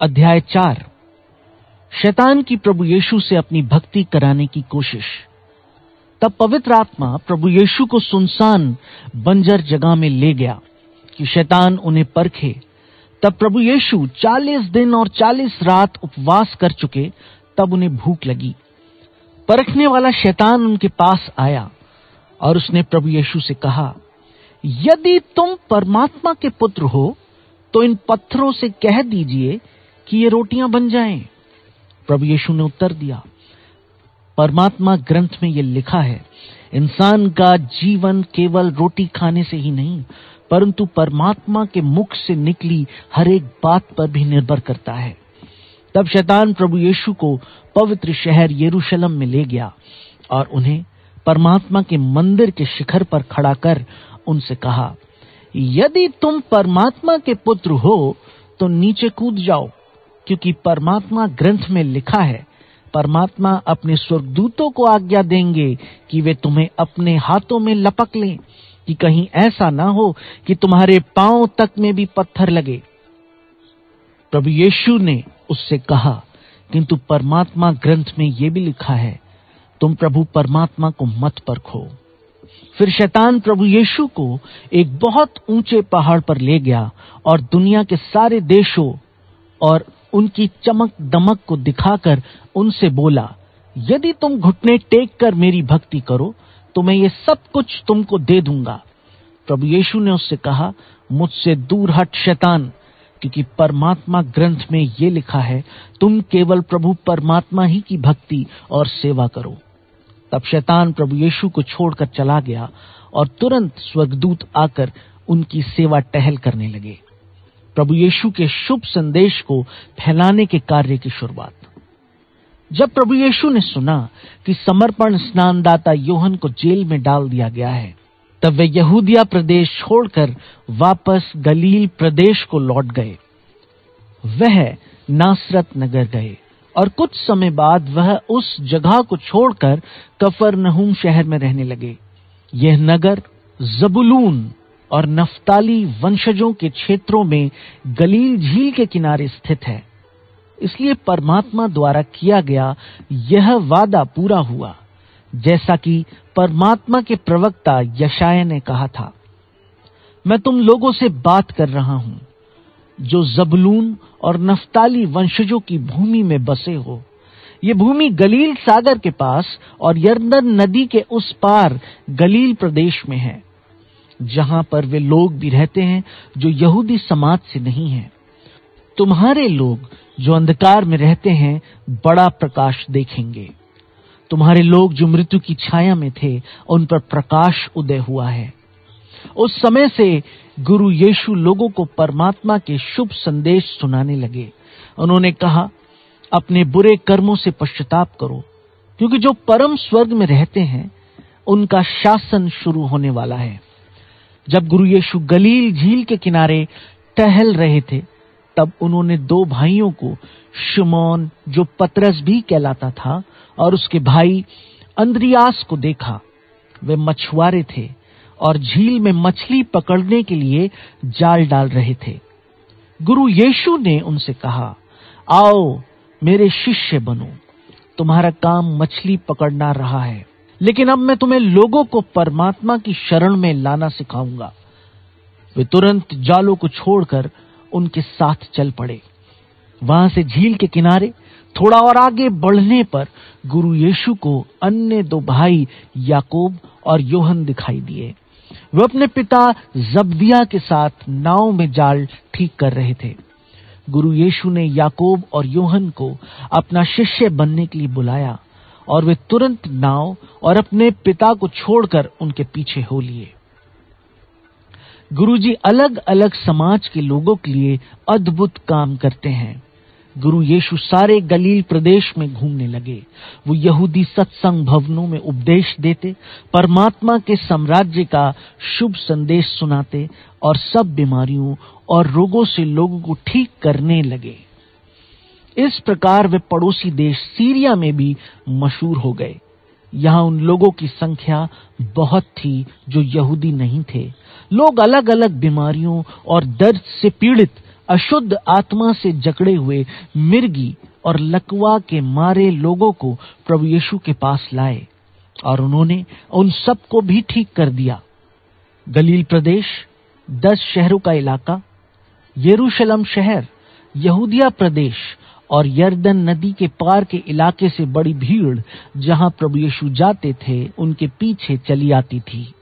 अध्याय चार। शैतान की प्रभु यीशु से अपनी भक्ति कराने की कोशिश। तब पवित्र आत्मा प्रभु यीशु को सुनसान बंजर जगह में ले गया कि शैतान उन्हें परखे। तब प्रभु यीशु चालीस दिन और चालीस रात उपवास कर चुके, तब उन्हें भूख लगी। परखने वाला शैतान उनके पास आया और उसने प्रभु यीशु से कहा, यदि तुम परमात्मा के पुत्र हो तो इन पत्थरों से कह दीजिए कि ये रोटियाँ बन जाएँ। प्रभु यीशु ने उत्तर दिया, परमात्मा ग्रंथ में ये लिखा है, इंसान का जीवन केवल रोटी खाने से ही नहीं, परंतु परमात्मा के मुख से निकली हर एक बात पर भी निर्भर करता है तब शैतान प्रभु यीशु को पवित्र शहर यरूशलेम में ले गया और उन्हें परमात्मा के मंदिर के शिखर पर खड़ा कर उनसे कहा, यदि तुम परमात्मा के पुत्र हो तो नीचे कूद जाओ क्योंकि परमात्मा ग्रंथ में लिखा है, परमात्मा अपने स्वर्गदूतों को आज्ञा देंगे कि वे तुम्हें अपने हाथों में लपक लें, कि कहीं ऐसा ना हो कि तुम्हारे पाँव तक में भी पत्थर लगे। प्रभु यीशु ने उससे कहा, किंतु परमात्मा ग्रंथ में यह भी लिखा है, तुम प्रभु परमात्मा को मत परखो। फिर शैतान प्रभु यीशु को एक बहुत ऊँचे पहाड़ पर ले गया और दुनिया के सारे देशों और उनकी चमक दमक को दिखाकर उनसे बोला, यदि तुम घुटने टेक कर मेरी भक्ति करो तो मैं ये सब कुछ तुमको दे दूँगा। प्रभु यीशु ने उससे कहा, मुझसे दूर हट, शैतान, क्योंकि परमात्मा ग्रंथ में ये लिखा है, तुम केवल प्रभु परमात्मा ही की भक्ति और सेवा करो। तब शैतान प्रभु यीशु को छोड़कर चला गया और तुरंत स्वर्गदूत आकर उनकी सेवा टहल करने लगे। प्रभु यीशु के शुभ संदेश को फैलाने के कार्य की शुरुआत। जब प्रभु यीशु ने सुना कि समर्पण स्नानदाता योहन को जेल में डाल दिया गया है, तब वे यहूदिया प्रदेश छोड़कर वापस गलील प्रदेश को लौट गए। वह नासरत नगर गए और कुछ समय बाद वह उस जगह को छोड़कर कफर नहूम शहर में रहने लगे। यह नगर जबुलून और नफ्ताली वंशजों के क्षेत्रों में गलील झील के किनारे स्थित है। इसलिए परमात्मा द्वारा किया गया यह वादा पूरा हुआ, जैसा कि परमात्मा के प्रवक्ता यशाय ने कहा था। मैं तुम लोगों से बात कर रहा हूँ, जो जबलून और नफ्ताली वंशजों की भूमि में बसे हो। ये भूमि गलील सागर के पास और यर्दन नदी के उस पार गलील प्रदेश में है। जहाँ पर वे लोग भी रहते हैं जो यहूदी समाज से नहीं हैं। तुम्हारे लोग जो अंधकार में रहते हैं, बड़ा प्रकाश देखेंगे। तुम्हारे लोग जो मृत्यु की छाया में थे, उन पर प्रकाश उदय हुआ है। उस समय से गुरु यीशु लोगों को परमात्मा के शुभ संदेश सुनाने लगे। उन्होंने कहा, अपने बुरे कर्मों से पश्चाताप करो, क्योंकि जो परम स्वर्ग में रहते हैं, उनका शासन शुरू होने वाला है। जब गुरु यीशु गलील झील के किनारे टहल रहे थे, तब उन्होंने दो भाइयों को शुमोन, जो पतरस भी कहलाता था, और उसके भाई अंद्रियास को देखा। वे मछुआरे थे और झील में मछली पकड़ने के लिए जाल डाल रहे थे। गुरु यीशु ने उनसे कहा, आओ, मेरे शिष्य बनो। तुम्हारा काम मछली पकड़ना रहा है। लेकिन अब मैं तुम्हें लोगों को परमात्मा की शरण में लाना सिखाऊँगा। वे तुरंत जालों को छोड़कर उनके साथ चल पड़े। वहाँ से झील के किनारे, थोड़ा और आगे बढ़ने पर गुरु यीशु को अन्य दो भाई याकूब और योहन दिखाई दिए। वे अपने पिता जब्दिया के साथ नाव में जाल ठीक कर रहे थे। गुरु यीशु ने याकूब और योहन को अपना शिष्य बनने के लिए बुलाया। और वे तुरंत नाव और अपने पिता को छोड़कर उनके पीछे हो लिए। गुरुजी अलग अलग समाज के लोगों के लिए अद्भुत काम करते हैं। गुरु यीशु सारे गलील प्रदेश में घूमने लगे। वो यहूदी सत्संग भवनों में उपदेश देते, परमात्मा के साम्राज्य का शुभ संदेश सुनाते और सब बीमारियों और रोगों से लोगों को ठीक करने लगे। इस प्रकार वे पड़ोसी देश सीरिया में भी मशहूर हो गए। यहाँ उन लोगों की संख्या बहुत थी जो यहूदी नहीं थे। लोग अलग अलग बीमारियों और दर्द से पीड़ित, अशुद्ध आत्मा से जकड़े हुए मिर्गी और लकवा के मारे लोगों को प्रभु यीशु के पास लाए और उन्होंने उन सबको भी ठीक कर दिया। गलील प्रदेश, दस शहरों का इलाका, यरूशलेम शहर, यहूदिया प्रदेश और यर्दन नदी के पार के इलाके से बड़ी भीड़, जहाँ प्रभु यीशु जाते थे, उनके पीछे चली आती थी।